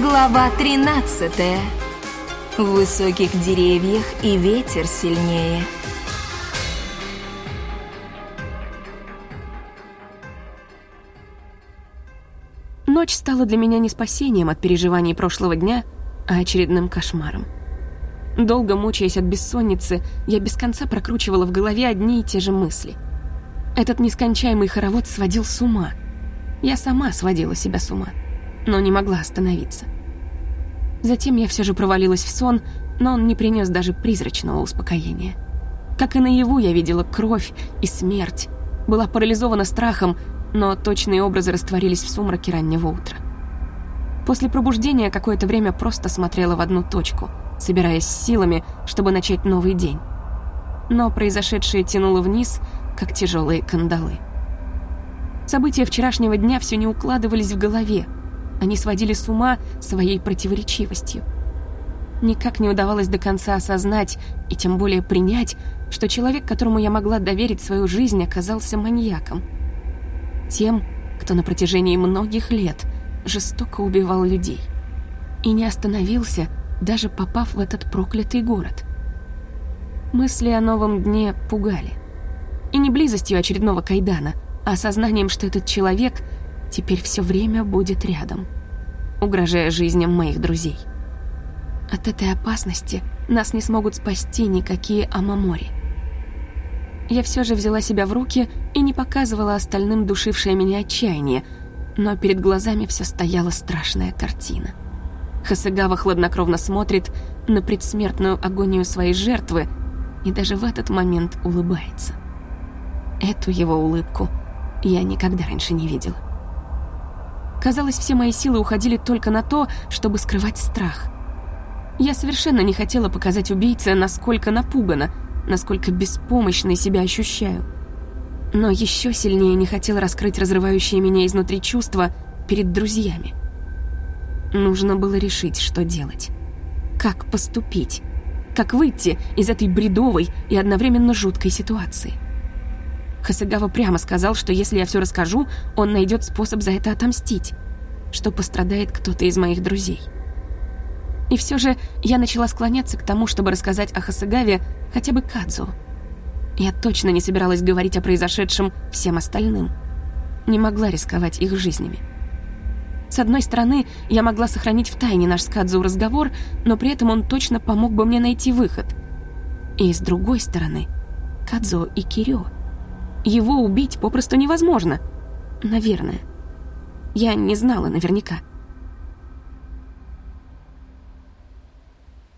Глава 13. В высоких деревьях и ветер сильнее. Ночь стала для меня не спасением от переживаний прошлого дня, а очередным кошмаром. Долго мучаясь от бессонницы, я без конца прокручивала в голове одни и те же мысли. Этот нескончаемый хоровод сводил с ума. Я сама сводила себя с ума, но не могла остановиться. Затем я все же провалилась в сон, но он не принес даже призрачного успокоения. Как и наяву я видела кровь и смерть, была парализована страхом, но точные образы растворились в сумраке раннего утра. После пробуждения какое-то время просто смотрела в одну точку — собираясь силами, чтобы начать новый день. Но произошедшее тянуло вниз, как тяжелые кандалы. События вчерашнего дня все не укладывались в голове. Они сводили с ума своей противоречивостью. Никак не удавалось до конца осознать и тем более принять, что человек, которому я могла доверить свою жизнь, оказался маньяком. Тем, кто на протяжении многих лет жестоко убивал людей. И не остановился, даже попав в этот проклятый город. Мысли о новом дне пугали. И не близостью очередного кайдана, а осознанием, что этот человек теперь все время будет рядом, угрожая жизням моих друзей. От этой опасности нас не смогут спасти никакие Амамори. Я все же взяла себя в руки и не показывала остальным душившее меня отчаяние, но перед глазами все стояла страшная картина — Хасыгава хладнокровно смотрит на предсмертную агонию своей жертвы и даже в этот момент улыбается. Эту его улыбку я никогда раньше не видела. Казалось, все мои силы уходили только на то, чтобы скрывать страх. Я совершенно не хотела показать убийце, насколько напугана, насколько беспомощной себя ощущаю. Но еще сильнее не хотела раскрыть разрывающие меня изнутри чувства перед друзьями. Нужно было решить, что делать. Как поступить? Как выйти из этой бредовой и одновременно жуткой ситуации? Хасагава прямо сказал, что если я все расскажу, он найдет способ за это отомстить, что пострадает кто-то из моих друзей. И все же я начала склоняться к тому, чтобы рассказать о Хасагаве хотя бы Кадзу. Я точно не собиралась говорить о произошедшем всем остальным. Не могла рисковать их жизнями. С одной стороны, я могла сохранить в тайне наш с Кадзу разговор, но при этом он точно помог бы мне найти выход. И с другой стороны, Кадзо и Кирё. Его убить попросту невозможно. Наверное. Я не знала наверняка.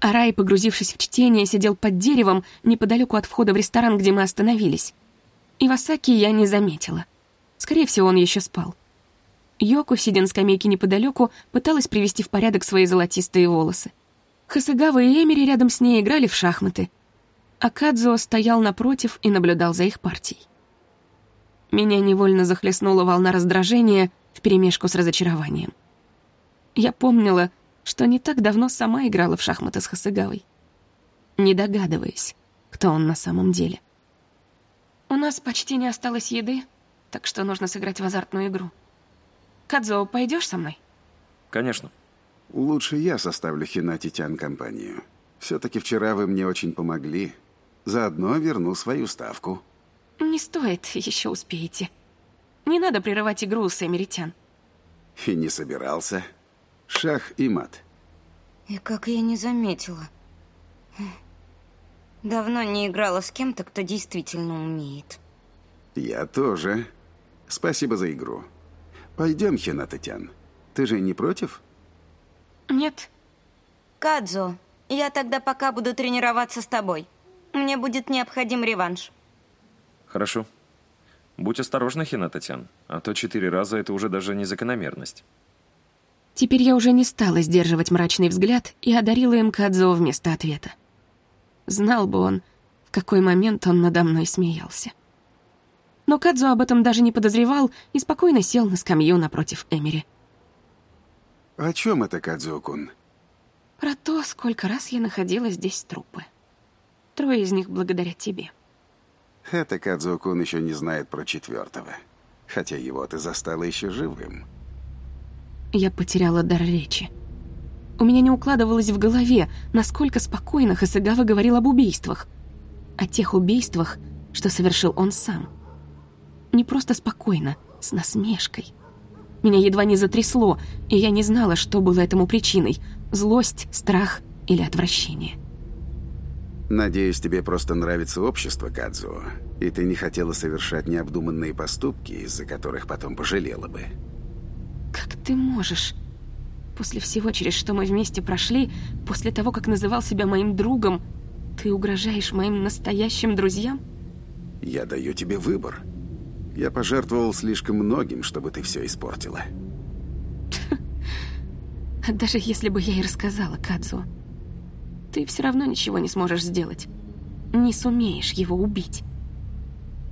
Арай, погрузившись в чтение, сидел под деревом неподалеку от входа в ресторан, где мы остановились. Ивасаки я не заметила. Скорее всего, он еще спал. Йоко, сидя на скамейке неподалеку, пыталась привести в порядок свои золотистые волосы. Хасыгава и Эмери рядом с ней играли в шахматы. А Кадзуо стоял напротив и наблюдал за их партией. Меня невольно захлестнула волна раздражения вперемешку с разочарованием. Я помнила, что не так давно сама играла в шахматы с Хасыгавой, не догадываясь, кто он на самом деле. «У нас почти не осталось еды, так что нужно сыграть в азартную игру», Кадзо, пойдешь со мной? Конечно. Лучше я составлю Хинати-тян компанию. Все-таки вчера вы мне очень помогли. Заодно верну свою ставку. Не стоит, еще успеете. Не надо прерывать игру с Эмеритян. И не собирался. Шах и мат. И как я не заметила. Давно не играла с кем-то, кто действительно умеет. Я тоже. Спасибо за игру. Пойдем, Хинататян. Ты же не против? Нет. Кадзо, я тогда пока буду тренироваться с тобой. Мне будет необходим реванш. Хорошо. Будь осторожна, Хинататян, а то четыре раза это уже даже не закономерность. Теперь я уже не стала сдерживать мрачный взгляд и одарила им Кадзо вместо ответа. Знал бы он, в какой момент он надо мной смеялся но Кадзу об этом даже не подозревал и спокойно сел на скамью напротив Эмери. «О чем это, Кадзу-кун?» «Про то, сколько раз я находила здесь трупы. Трое из них благодаря тебе». Это Кадзу-кун еще не знает про четвертого, хотя его ты застала еще живым. Я потеряла дар речи. У меня не укладывалось в голове, насколько спокойно Хасагава говорил об убийствах. О тех убийствах, что совершил он сам. Не просто спокойно, с насмешкой. Меня едва не затрясло, и я не знала, что было этому причиной — злость, страх или отвращение. Надеюсь, тебе просто нравится общество, Кадзо, и ты не хотела совершать необдуманные поступки, из-за которых потом пожалела бы. Как ты можешь? После всего, через что мы вместе прошли, после того, как называл себя моим другом, ты угрожаешь моим настоящим друзьям? Я даю тебе выбор. Я пожертвовал слишком многим, чтобы ты все испортила. Даже если бы я и рассказала Кадзу, ты все равно ничего не сможешь сделать. Не сумеешь его убить.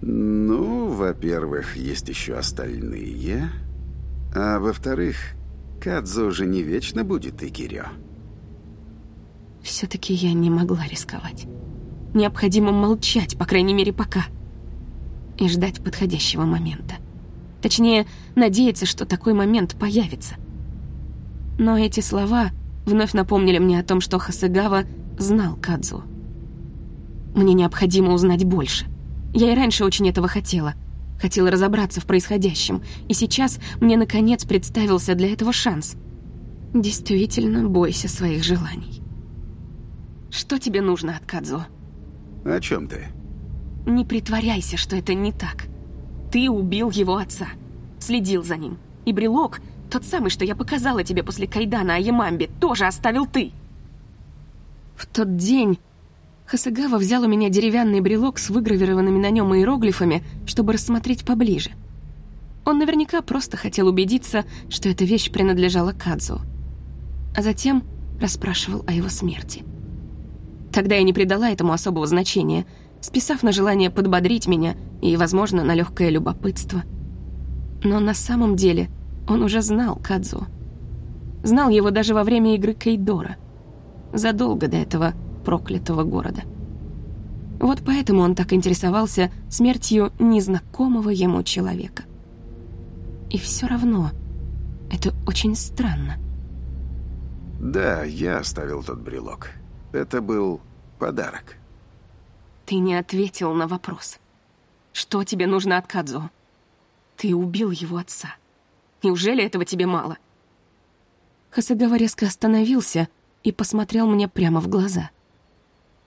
Ну, во-первых, есть еще остальные. А во-вторых, Кадзу уже не вечно будет Икирё. Все-таки я не могла рисковать. Необходимо молчать, по крайней мере, пока и ждать подходящего момента. Точнее, надеяться, что такой момент появится. Но эти слова вновь напомнили мне о том, что Хасагава знал Кадзу. Мне необходимо узнать больше. Я и раньше очень этого хотела. Хотела разобраться в происходящем, и сейчас мне наконец представился для этого шанс. Действительно, бойся своих желаний. Что тебе нужно от Кадзу? О чем ты? Не притворяйся, что это не так. Ты убил его отца. Следил за ним. И брелок, тот самый, что я показала тебе после Кайдана о Ямамбе, тоже оставил ты. В тот день Хасагава взял у меня деревянный брелок с выгравированными на нем иероглифами, чтобы рассмотреть поближе. Он наверняка просто хотел убедиться, что эта вещь принадлежала Кадзу. А затем расспрашивал о его смерти. Тогда я не придала этому особого значения — списав на желание подбодрить меня и, возможно, на легкое любопытство. Но на самом деле он уже знал Кадзу. Знал его даже во время игры Кейдора. Задолго до этого проклятого города. Вот поэтому он так интересовался смертью незнакомого ему человека. И все равно это очень странно. Да, я оставил тот брелок. Это был подарок. Ты не ответил на вопрос. Что тебе нужно от Кадзу? Ты убил его отца. Неужели этого тебе мало? Хасагава резко остановился и посмотрел мне прямо в глаза.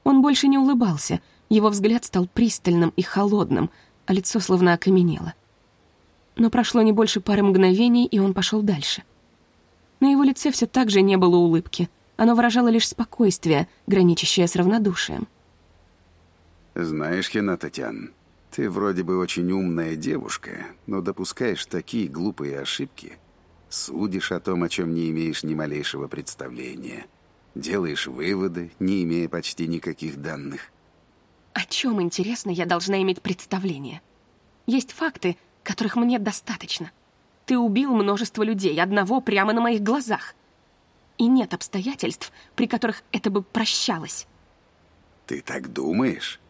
Он больше не улыбался, его взгляд стал пристальным и холодным, а лицо словно окаменело. Но прошло не больше пары мгновений, и он пошел дальше. На его лице все так же не было улыбки, оно выражало лишь спокойствие, граничащее с равнодушием. Знаешь, Хинататян, ты вроде бы очень умная девушка, но допускаешь такие глупые ошибки. Судишь о том, о чем не имеешь ни малейшего представления. Делаешь выводы, не имея почти никаких данных. О чем, интересно, я должна иметь представление? Есть факты, которых мне достаточно. Ты убил множество людей, одного прямо на моих глазах. И нет обстоятельств, при которых это бы прощалось. Ты так думаешь?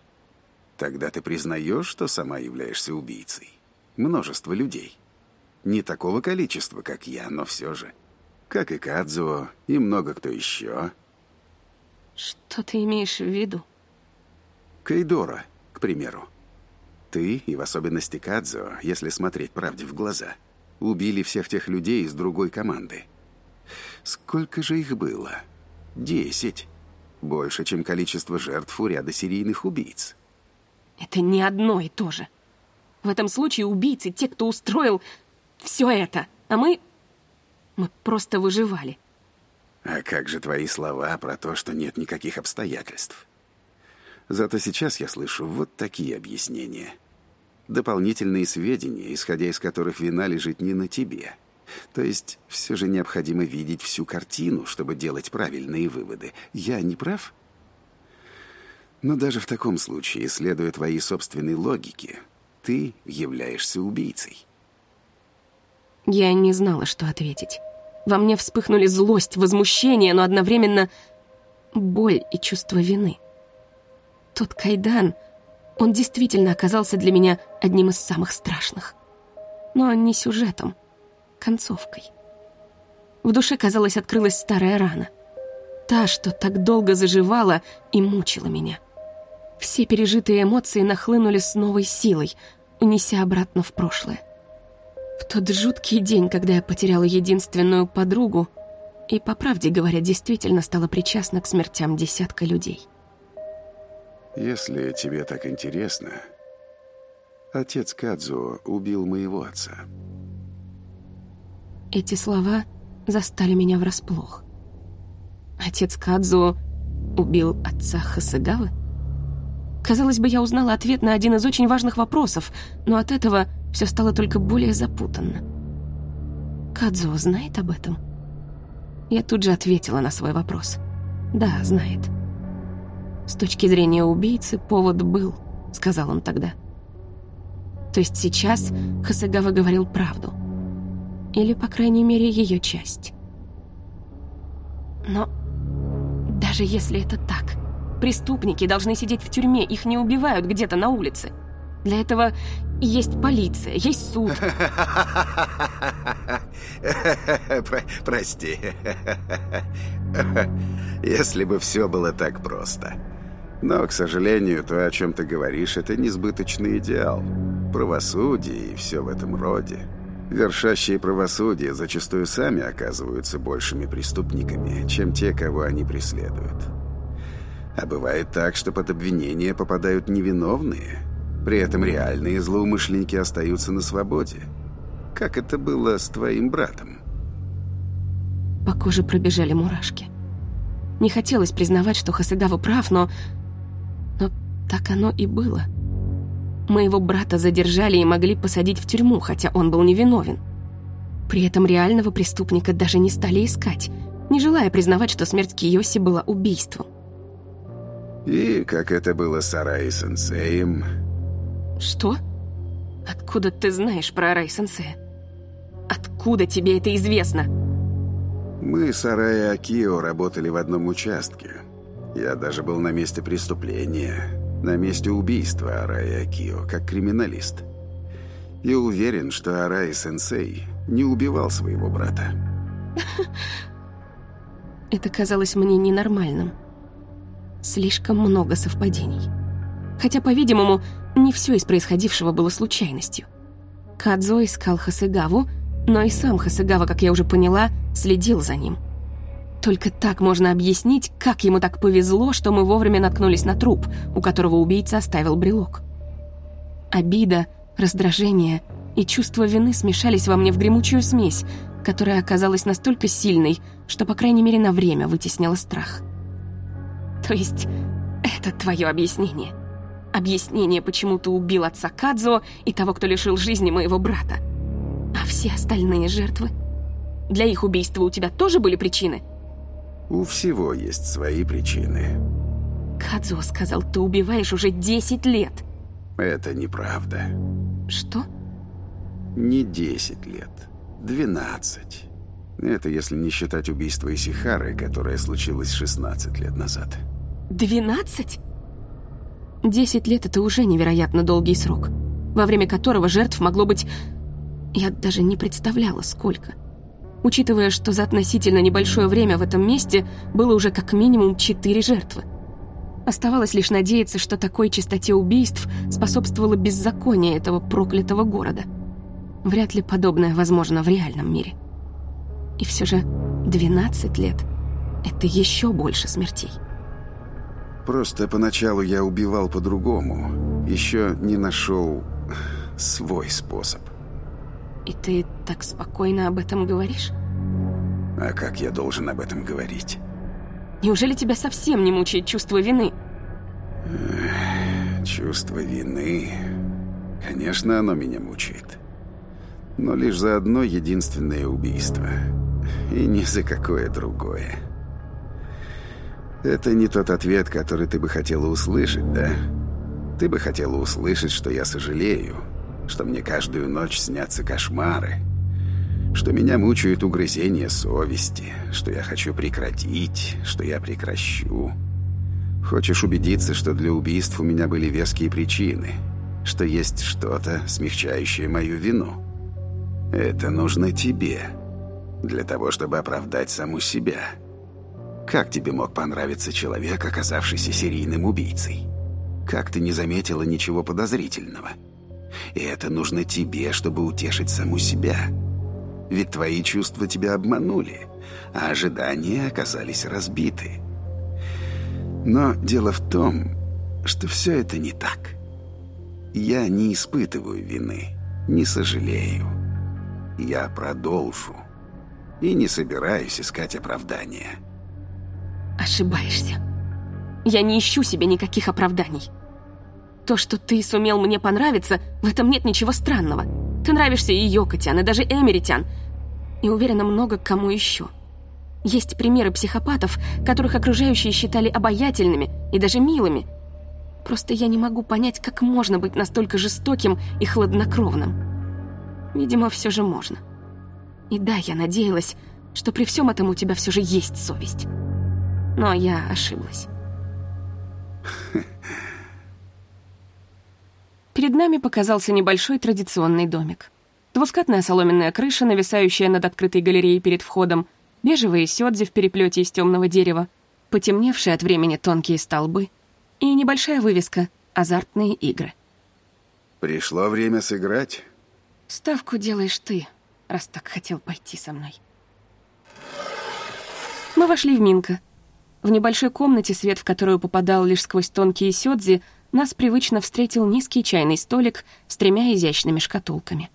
Тогда ты признаешь, что сама являешься убийцей. Множество людей. Не такого количества, как я, но все же. Как и Кадзуо, и много кто еще. Что ты имеешь в виду? Кайдора, к примеру. Ты, и в особенности Кадзуо, если смотреть правде в глаза, убили всех тех людей из другой команды. Сколько же их было? Десять. Больше, чем количество жертв у ряда серийных убийц. Это не одно и то же. В этом случае убийцы — те, кто устроил все это, а мы... Мы просто выживали. А как же твои слова про то, что нет никаких обстоятельств? Зато сейчас я слышу вот такие объяснения. Дополнительные сведения, исходя из которых вина лежит не на тебе. То есть все же необходимо видеть всю картину, чтобы делать правильные выводы. Я не прав? — но даже в таком случае, следуя твоей собственной логике, ты являешься убийцей. Я не знала, что ответить. Во мне вспыхнули злость, возмущение, но одновременно боль и чувство вины. Тот кайдан, он действительно оказался для меня одним из самых страшных. Но не сюжетом, концовкой. В душе, казалось, открылась старая рана — та, что так долго заживала и мучила меня. Все пережитые эмоции нахлынули с новой силой, унеся обратно в прошлое. В тот жуткий день, когда я потеряла единственную подругу, и, по правде говоря, действительно стала причастна к смертям десятка людей. Если тебе так интересно, отец Кадзо убил моего отца. Эти слова застали меня врасплох. Отец Кадзо убил отца Хасагавы? Казалось бы, я узнала ответ на один из очень важных вопросов, но от этого все стало только более запутанно. Кадзо знает об этом? Я тут же ответила на свой вопрос. Да, знает. С точки зрения убийцы повод был, сказал он тогда. То есть сейчас Хасагава говорил правду. Или, по крайней мере, ее часть. Но даже если это так, преступники должны сидеть в тюрьме, их не убивают где-то на улице. Для этого есть полиция, есть суд. Прости. Если бы все было так просто. Но, к сожалению, то, о чем ты говоришь, это несбыточный идеал. Правосудие и все в этом роде. Вершащие правосудие зачастую сами оказываются большими преступниками, чем те, кого они преследуют. А бывает так, что под обвинение попадают невиновные. При этом реальные злоумышленники остаются на свободе. Как это было с твоим братом? По коже пробежали мурашки. Не хотелось признавать, что Хасыгава прав, но... Но так оно и было. — Моего брата задержали и могли посадить в тюрьму, хотя он был невиновен. При этом реального преступника даже не стали искать, не желая признавать, что смерть Киоси была убийством. И как это было с Арай-сенсеем? Что? Откуда ты знаешь про Арай-сенсея? Откуда тебе это известно? Мы с Арай Акио работали в одном участке. Я даже был на месте преступления на месте убийства Араи Акио, как криминалист. И уверен, что Араи-сенсей не убивал своего брата. Это казалось мне ненормальным. Слишком много совпадений. Хотя, по-видимому, не все из происходившего было случайностью. Кадзо искал Хасыгаву, но и сам Хасыгава, как я уже поняла, следил за ним – только так можно объяснить, как ему так повезло, что мы вовремя наткнулись на труп, у которого убийца оставил брелок. Обида, раздражение и чувство вины смешались во мне в гремучую смесь, которая оказалась настолько сильной, что, по крайней мере, на время вытеснила страх. То есть, это твое объяснение? Объяснение, почему ты убил отца Кадзо и того, кто лишил жизни моего брата. А все остальные жертвы? Для их убийства у тебя тоже были причины? У всего есть свои причины. Кадзо сказал, ты убиваешь уже 10 лет. Это неправда. Что? Не 10 лет. 12. Это если не считать убийство Исихары, которое случилось 16 лет назад. 12? 10 лет — это уже невероятно долгий срок, во время которого жертв могло быть... Я даже не представляла, сколько учитывая, что за относительно небольшое время в этом месте было уже как минимум четыре жертвы. Оставалось лишь надеяться, что такой частоте убийств способствовало беззаконие этого проклятого города. Вряд ли подобное возможно в реальном мире. И все же 12 лет — это еще больше смертей. Просто поначалу я убивал по-другому. Еще не нашел свой способ. И ты так спокойно об этом говоришь? А как я должен об этом говорить? Неужели тебя совсем не мучает чувство вины? Чувство вины... Конечно, оно меня мучает. Но лишь за одно единственное убийство. И не за какое другое. Это не тот ответ, который ты бы хотела услышать, да? Ты бы хотела услышать, что я сожалею, что мне каждую ночь снятся кошмары, что меня мучают угрызения совести, что я хочу прекратить, что я прекращу. Хочешь убедиться, что для убийств у меня были веские причины, что есть что-то, смягчающее мою вину? Это нужно тебе, для того, чтобы оправдать саму себя. Как тебе мог понравиться человек, оказавшийся серийным убийцей? Как ты не заметила ничего подозрительного? И это нужно тебе, чтобы утешить саму себя. Ведь твои чувства тебя обманули, а ожидания оказались разбиты. Но дело в том, что все это не так. Я не испытываю вины, не сожалею. Я продолжу и не собираюсь искать оправдания. Ошибаешься. Я не ищу себе никаких оправданий. То, что ты сумел мне понравиться, в этом нет ничего странного. Ты нравишься и Йокотян, и даже Эмеритян. И уверена, много кому еще. Есть примеры психопатов, которых окружающие считали обаятельными и даже милыми. Просто я не могу понять, как можно быть настолько жестоким и хладнокровным. Видимо, все же можно. И да, я надеялась, что при всем этом у тебя все же есть совесть. Но я ошиблась. Перед нами показался небольшой традиционный домик. Двускатная соломенная крыша, нависающая над открытой галереей перед входом, бежевые сёдзи в переплете из темного дерева, потемневшие от времени тонкие столбы и небольшая вывеска «Азартные игры». Пришло время сыграть. Ставку делаешь ты, раз так хотел пойти со мной. Мы вошли в Минка. В небольшой комнате, свет в которую попадал лишь сквозь тонкие сёдзи, нас привычно встретил низкий чайный столик с тремя изящными шкатулками.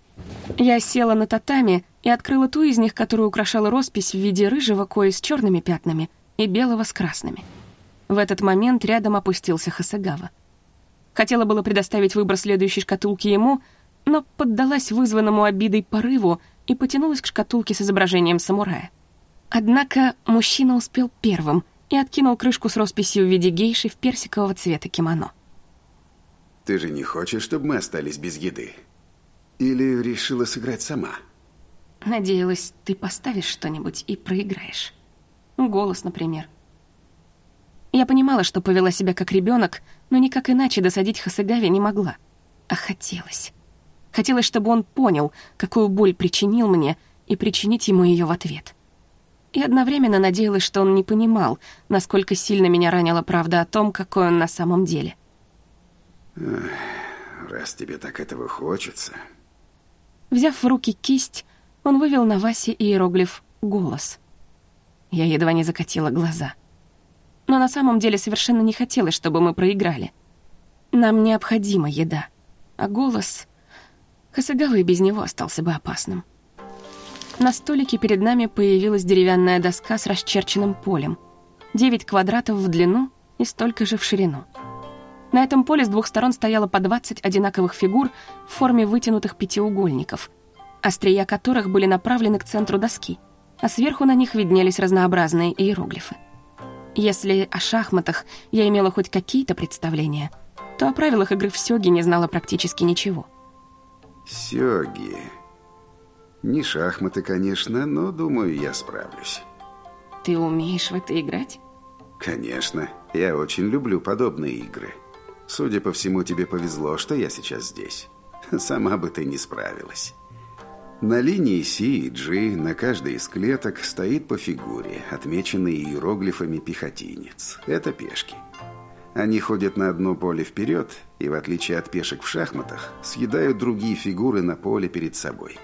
Я села на татами и открыла ту из них, которую украшала роспись в виде рыжего кои с черными пятнами и белого с красными. В этот момент рядом опустился Хасагава. Хотела было предоставить выбор следующей шкатулки ему, но поддалась вызванному обидой порыву и потянулась к шкатулке с изображением самурая. Однако мужчина успел первым и откинул крышку с росписью в виде гейши в персикового цвета кимоно. Ты же не хочешь, чтобы мы остались без еды? Или решила сыграть сама? Надеялась, ты поставишь что-нибудь и проиграешь. Голос, например. Я понимала, что повела себя как ребенок, но никак иначе досадить Хасагаве не могла. А хотелось. Хотелось, чтобы он понял, какую боль причинил мне, и причинить ему ее в ответ. И одновременно надеялась, что он не понимал, насколько сильно меня ранила правда о том, какой он на самом деле. Раз тебе так этого хочется... Взяв в руки кисть, он вывел на Васе иероглиф «голос». Я едва не закатила глаза. Но на самом деле совершенно не хотелось, чтобы мы проиграли. Нам необходима еда, а голос... Хасагава и без него остался бы опасным. На столике перед нами появилась деревянная доска с расчерченным полем. Девять квадратов в длину и столько же в ширину. На этом поле с двух сторон стояло по 20 одинаковых фигур в форме вытянутых пятиугольников, острия которых были направлены к центру доски, а сверху на них виднелись разнообразные иероглифы. Если о шахматах я имела хоть какие-то представления, то о правилах игры в сёги не знала практически ничего. Сёги. Не шахматы, конечно, но, думаю, я справлюсь. Ты умеешь в это играть? Конечно. Я очень люблю подобные игры. Судя по всему, тебе повезло, что я сейчас здесь. Сама бы ты не справилась. На линии C и G на каждой из клеток стоит по фигуре, отмеченной иероглифами пехотинец. Это пешки. Они ходят на одно поле вперед и, в отличие от пешек в шахматах, съедают другие фигуры на поле перед собой.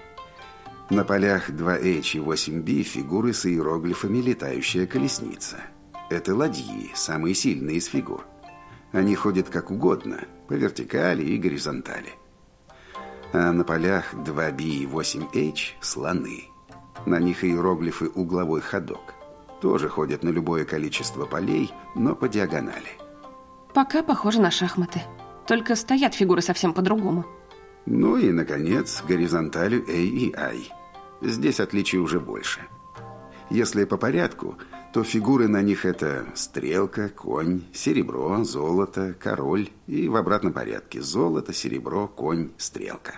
На полях 2H и 8B фигуры с иероглифами «Летающая колесница». Это ладьи, самые сильные из фигур. Они ходят как угодно, по вертикали и горизонтали. А на полях 2B и 8H – слоны. На них иероглифы «Угловой ходок». Тоже ходят на любое количество полей, но по диагонали. Пока похоже на шахматы. Только стоят фигуры совсем по-другому. Ну и, наконец, горизонталью A и I. Здесь отличий уже больше. Если по порядку, то фигуры на них это стрелка, конь, серебро, золото, король и в обратном порядке золото, серебро, конь, стрелка.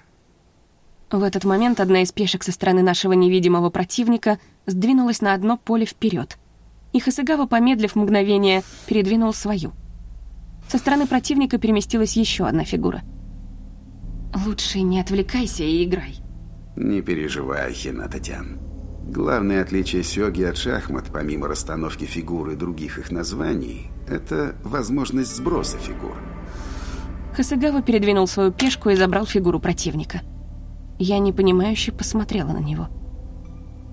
В этот момент одна из пешек со стороны нашего невидимого противника сдвинулась на одно поле вперед. И Хасыгава, помедлив мгновение, передвинул свою. Со стороны противника переместилась еще одна фигура. «Лучше не отвлекайся и играй». Не переживай, Хинататян. Главное отличие сёги от шахмат, помимо расстановки фигур и других их названий, это возможность сброса фигур. Хасагава передвинул свою пешку и забрал фигуру противника. Я непонимающе посмотрела на него.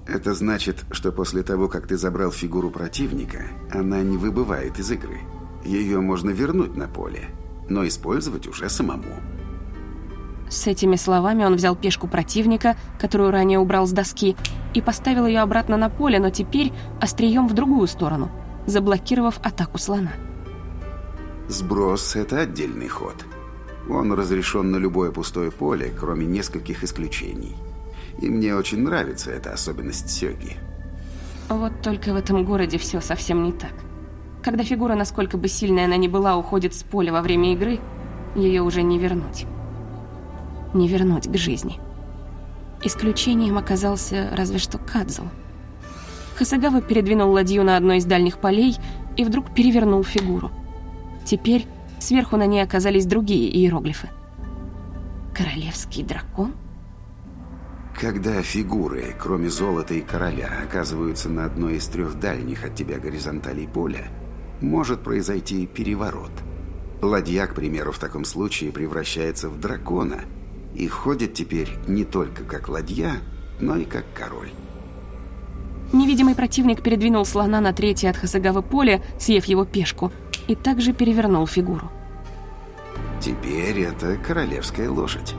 Это значит, что после того, как ты забрал фигуру противника, она не выбывает из игры. Ее можно вернуть на поле, но использовать уже самому. С этими словами он взял пешку противника, которую ранее убрал с доски, и поставил ее обратно на поле, но теперь острием в другую сторону, заблокировав атаку слона. Сброс – это отдельный ход. Он разрешен на любое пустое поле, кроме нескольких исключений. И мне очень нравится эта особенность Сёги. Вот только в этом городе все совсем не так. Когда фигура, насколько бы сильной она ни была, уходит с поля во время игры, ее уже не вернуть не вернуть к жизни. Исключением оказался разве что Кадзу. Хасагава передвинул ладью на одно из дальних полей и вдруг перевернул фигуру. Теперь сверху на ней оказались другие иероглифы. Королевский дракон? Когда фигуры, кроме золота и короля, оказываются на одной из трех дальних от тебя горизонталей поля, может произойти переворот. Ладья, к примеру, в таком случае превращается в дракона – и ходит теперь не только как ладья, но и как король. Невидимый противник передвинул слона на третье от Хасагавы поле, съев его пешку, и также перевернул фигуру. Теперь это королевская лошадь.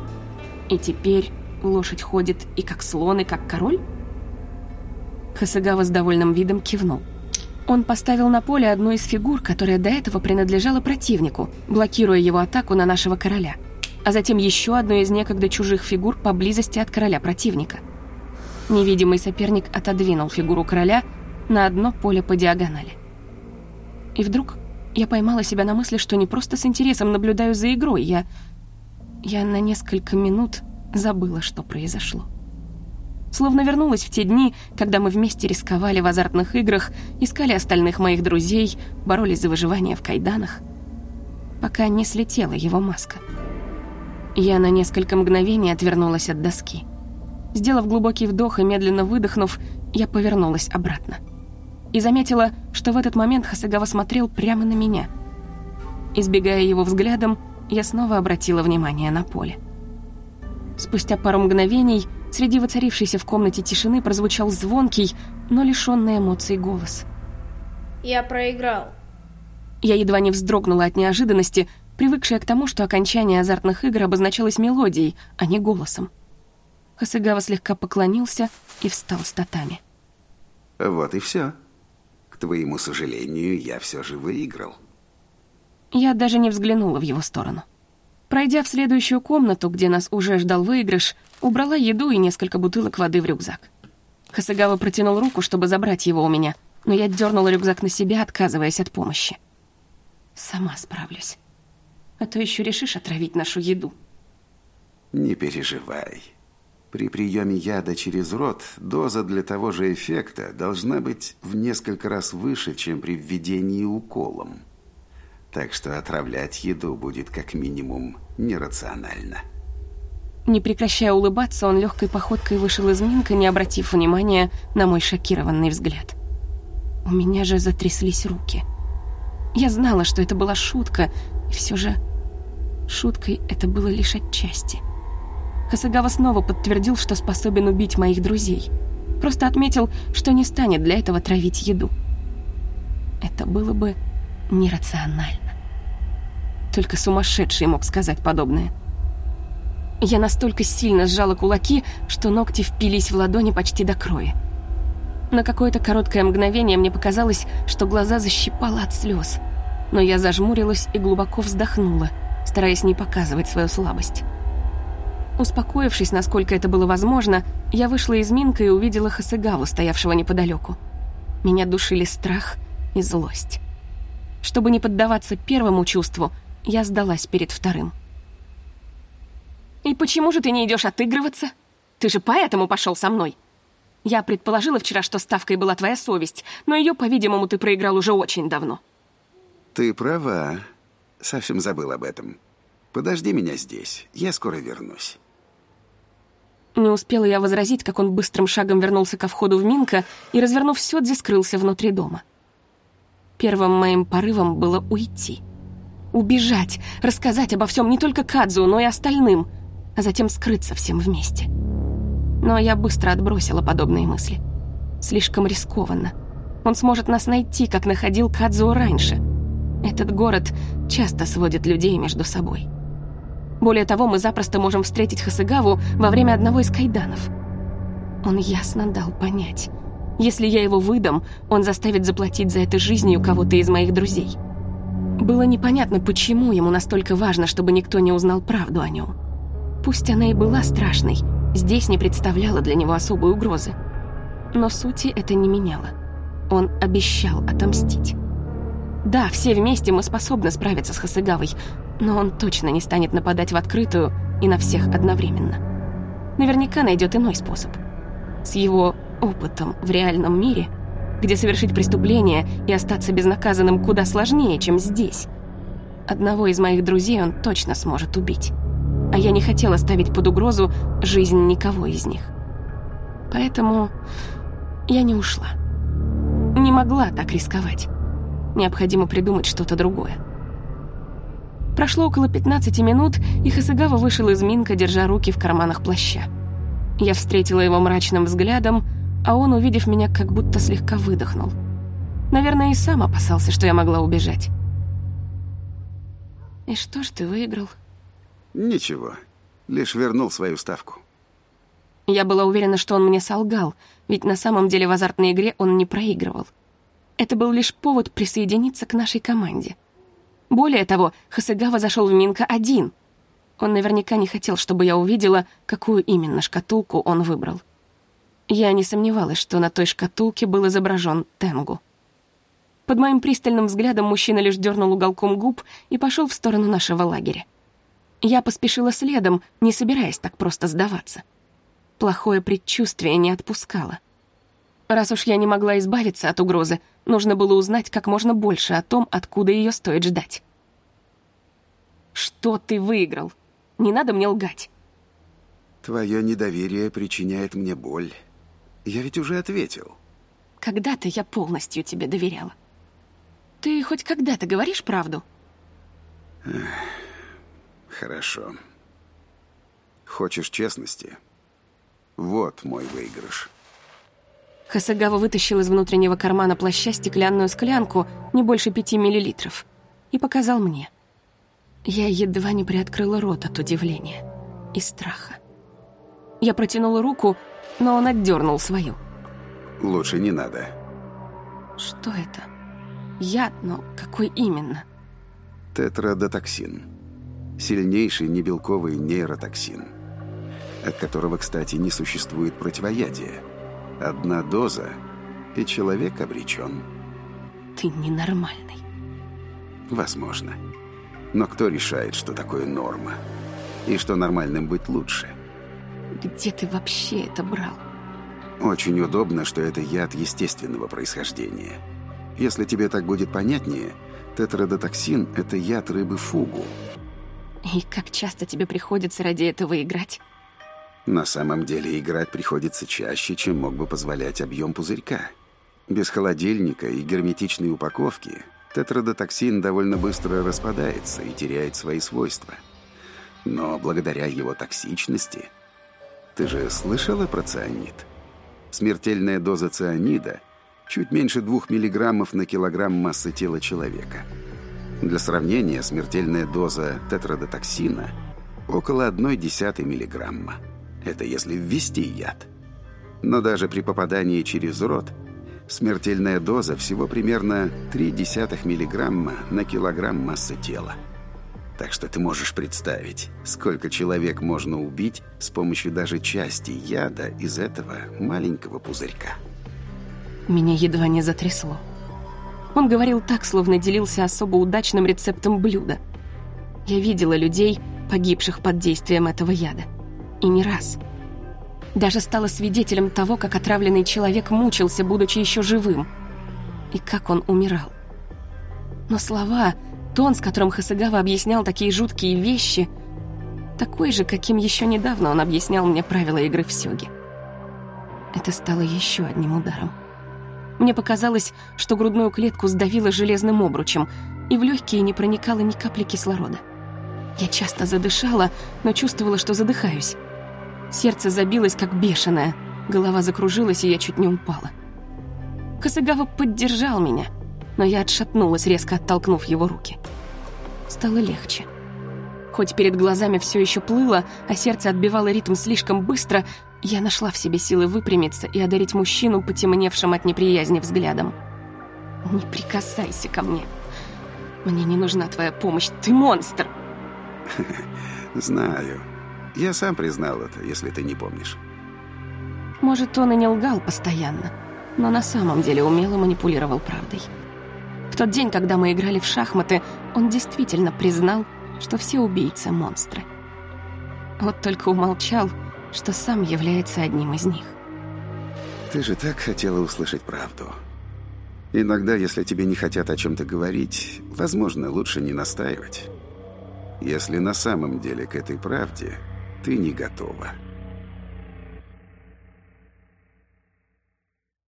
И теперь лошадь ходит и как слон, и как король? Хасагава с довольным видом кивнул. Он поставил на поле одну из фигур, которая до этого принадлежала противнику, блокируя его атаку на нашего короля – а затем еще одной из некогда чужих фигур поблизости от короля противника. Невидимый соперник отодвинул фигуру короля на одно поле по диагонали. И вдруг я поймала себя на мысли, что не просто с интересом наблюдаю за игрой, я... Я на несколько минут забыла, что произошло. Словно вернулась в те дни, когда мы вместе рисковали в азартных играх, искали остальных моих друзей, боролись за выживание в кайданах, пока не слетела его маска. Я на несколько мгновений отвернулась от доски. Сделав глубокий вдох и медленно выдохнув, я повернулась обратно. И заметила, что в этот момент Хасагава смотрел прямо на меня. Избегая его взглядом, я снова обратила внимание на поле. Спустя пару мгновений среди воцарившейся в комнате тишины прозвучал звонкий, но лишённый эмоций голос. «Я проиграл». Я едва не вздрогнула от неожиданности, привыкшая к тому, что окончание азартных игр обозначалось мелодией, а не голосом. Хасыгава слегка поклонился и встал с татами. Вот и все. К твоему сожалению, я все же выиграл. Я даже не взглянула в его сторону. Пройдя в следующую комнату, где нас уже ждал выигрыш, убрала еду и несколько бутылок воды в рюкзак. Хасыгава протянул руку, чтобы забрать его у меня, но я дернула рюкзак на себя, отказываясь от помощи. Сама справлюсь а то еще решишь отравить нашу еду. Не переживай. При приеме яда через рот доза для того же эффекта должна быть в несколько раз выше, чем при введении уколом. Так что отравлять еду будет как минимум нерационально. Не прекращая улыбаться, он легкой походкой вышел из Минка, не обратив внимания на мой шокированный взгляд. У меня же затряслись руки. Я знала, что это была шутка, и все же Шуткой это было лишь отчасти. Хасагава снова подтвердил, что способен убить моих друзей. Просто отметил, что не станет для этого травить еду. Это было бы нерационально. Только сумасшедший мог сказать подобное. Я настолько сильно сжала кулаки, что ногти впились в ладони почти до крови. На какое-то короткое мгновение мне показалось, что глаза защипало от слез. Но я зажмурилась и глубоко вздохнула – стараясь не показывать свою слабость. Успокоившись, насколько это было возможно, я вышла из Минка и увидела Хасыгаву, стоявшего неподалеку. Меня душили страх и злость. Чтобы не поддаваться первому чувству, я сдалась перед вторым. «И почему же ты не идешь отыгрываться? Ты же поэтому пошел со мной. Я предположила вчера, что ставкой была твоя совесть, но ее, по-видимому, ты проиграл уже очень давно». «Ты права. Совсем забыл об этом. Подожди меня здесь, я скоро вернусь. Не успела я возразить, как он быстрым шагом вернулся ко входу в Минка и, развернув Сёдзи, скрылся внутри дома. Первым моим порывом было уйти. Убежать, рассказать обо всем не только Кадзу, но и остальным, а затем скрыться всем вместе. Но я быстро отбросила подобные мысли. Слишком рискованно. Он сможет нас найти, как находил Кадзу раньше. Этот город часто сводит людей между собой. Более того, мы запросто можем встретить Хасыгаву во время одного из кайданов. Он ясно дал понять. Если я его выдам, он заставит заплатить за это жизнью кого-то из моих друзей. Было непонятно, почему ему настолько важно, чтобы никто не узнал правду о нем. Пусть она и была страшной, здесь не представляла для него особой угрозы. Но сути это не меняло. Он обещал отомстить. Да, все вместе мы способны справиться с Хасыгавой, но он точно не станет нападать в открытую и на всех одновременно. Наверняка найдет иной способ. С его опытом в реальном мире, где совершить преступление и остаться безнаказанным куда сложнее, чем здесь. Одного из моих друзей он точно сможет убить. А я не хотела ставить под угрозу жизнь никого из них. Поэтому я не ушла. Не могла так рисковать. Необходимо придумать что-то другое. Прошло около 15 минут, и Хасыгава вышел из Минка, держа руки в карманах плаща. Я встретила его мрачным взглядом, а он, увидев меня, как будто слегка выдохнул. Наверное, и сам опасался, что я могла убежать. «И что ж ты выиграл?» Ничего, лишь вернул свою ставку. Я была уверена, что он мне солгал, ведь на самом деле в азартной игре он не проигрывал. Это был лишь повод присоединиться к нашей команде. Более того, Хасыгава зашел в Минка один. Он наверняка не хотел, чтобы я увидела, какую именно шкатулку он выбрал. Я не сомневалась, что на той шкатулке был изображен Тенгу. Под моим пристальным взглядом мужчина лишь дернул уголком губ и пошел в сторону нашего лагеря. Я поспешила следом, не собираясь так просто сдаваться. Плохое предчувствие не отпускало. Раз уж я не могла избавиться от угрозы, нужно было узнать как можно больше о том, откуда ее стоит ждать. «Что ты выиграл? Не надо мне лгать». Твое недоверие причиняет мне боль. Я ведь уже ответил. Когда-то я полностью тебе доверяла. Ты хоть когда-то говоришь правду? Хорошо. Хочешь честности? Вот мой выигрыш. Хасагава вытащил из внутреннего кармана плаща стеклянную склянку не больше пяти миллилитров и показал мне. Я едва не приоткрыла рот от удивления и страха. Я протянула руку, но он отдернул свою. Лучше не надо. Что это? Яд, но какой именно? Тетрадотоксин. Сильнейший небелковый нейротоксин, от которого, кстати, не существует противоядия. Одна доза, и человек обречен. Ты ненормальный. Возможно. Но кто решает, что такое норма? И что нормальным быть лучше? Где ты вообще это брал? Очень удобно, что это яд естественного происхождения. Если тебе так будет понятнее, тетрадотоксин – это яд рыбы фугу. И как часто тебе приходится ради этого играть? На самом деле играть приходится чаще, чем мог бы позволять объем пузырька. Без холодильника и герметичной упаковки тетрадотоксин довольно быстро распадается и теряет свои свойства. Но благодаря его токсичности... Ты же слышала про цианид? Смертельная доза цианида чуть меньше двух миллиграммов на килограмм массы тела человека. Для сравнения, смертельная доза тетрадотоксина около 1,1 миллиграмма. Это если ввести яд. Но даже при попадании через рот смертельная доза всего примерно 0,3 миллиграмма на килограмм массы тела. Так что ты можешь представить, сколько человек можно убить с помощью даже части яда из этого маленького пузырька. Меня едва не затрясло. Он говорил так, словно делился особо удачным рецептом блюда. Я видела людей, погибших под действием этого яда. И не раз. Даже стала свидетелем того, как отравленный человек мучился, будучи еще живым. И как он умирал. Но слова, тон, с которым Хасагава объяснял такие жуткие вещи, Такой же, каким еще недавно он объяснял мне правила игры в сёге. Это стало еще одним ударом. Мне показалось, что грудную клетку сдавило железным обручем, и в легкие не проникало ни капли кислорода. Я часто задышала, но чувствовала, что задыхаюсь. Сердце забилось, как бешеное. Голова закружилась, и я чуть не упала. Косыгава поддержал меня, но я отшатнулась, резко оттолкнув его руки. Стало легче. Хоть перед глазами все еще плыло, а сердце отбивало ритм слишком быстро, я нашла в себе силы выпрямиться и одарить мужчину, потемневшим от неприязни взглядом. «Не прикасайся ко мне. Мне не нужна твоя помощь. Ты монстр!» Знаю. Я сам признал это, если ты не помнишь. Может, он и не лгал постоянно, но на самом деле умело манипулировал правдой. В тот день, когда мы играли в шахматы, он действительно признал, что все убийцы — монстры. Вот только умолчал, что сам является одним из них. Ты же так хотела услышать правду. Иногда, если тебе не хотят о чем-то говорить, возможно, лучше не настаивать. Если на самом деле к этой правде ты не готова.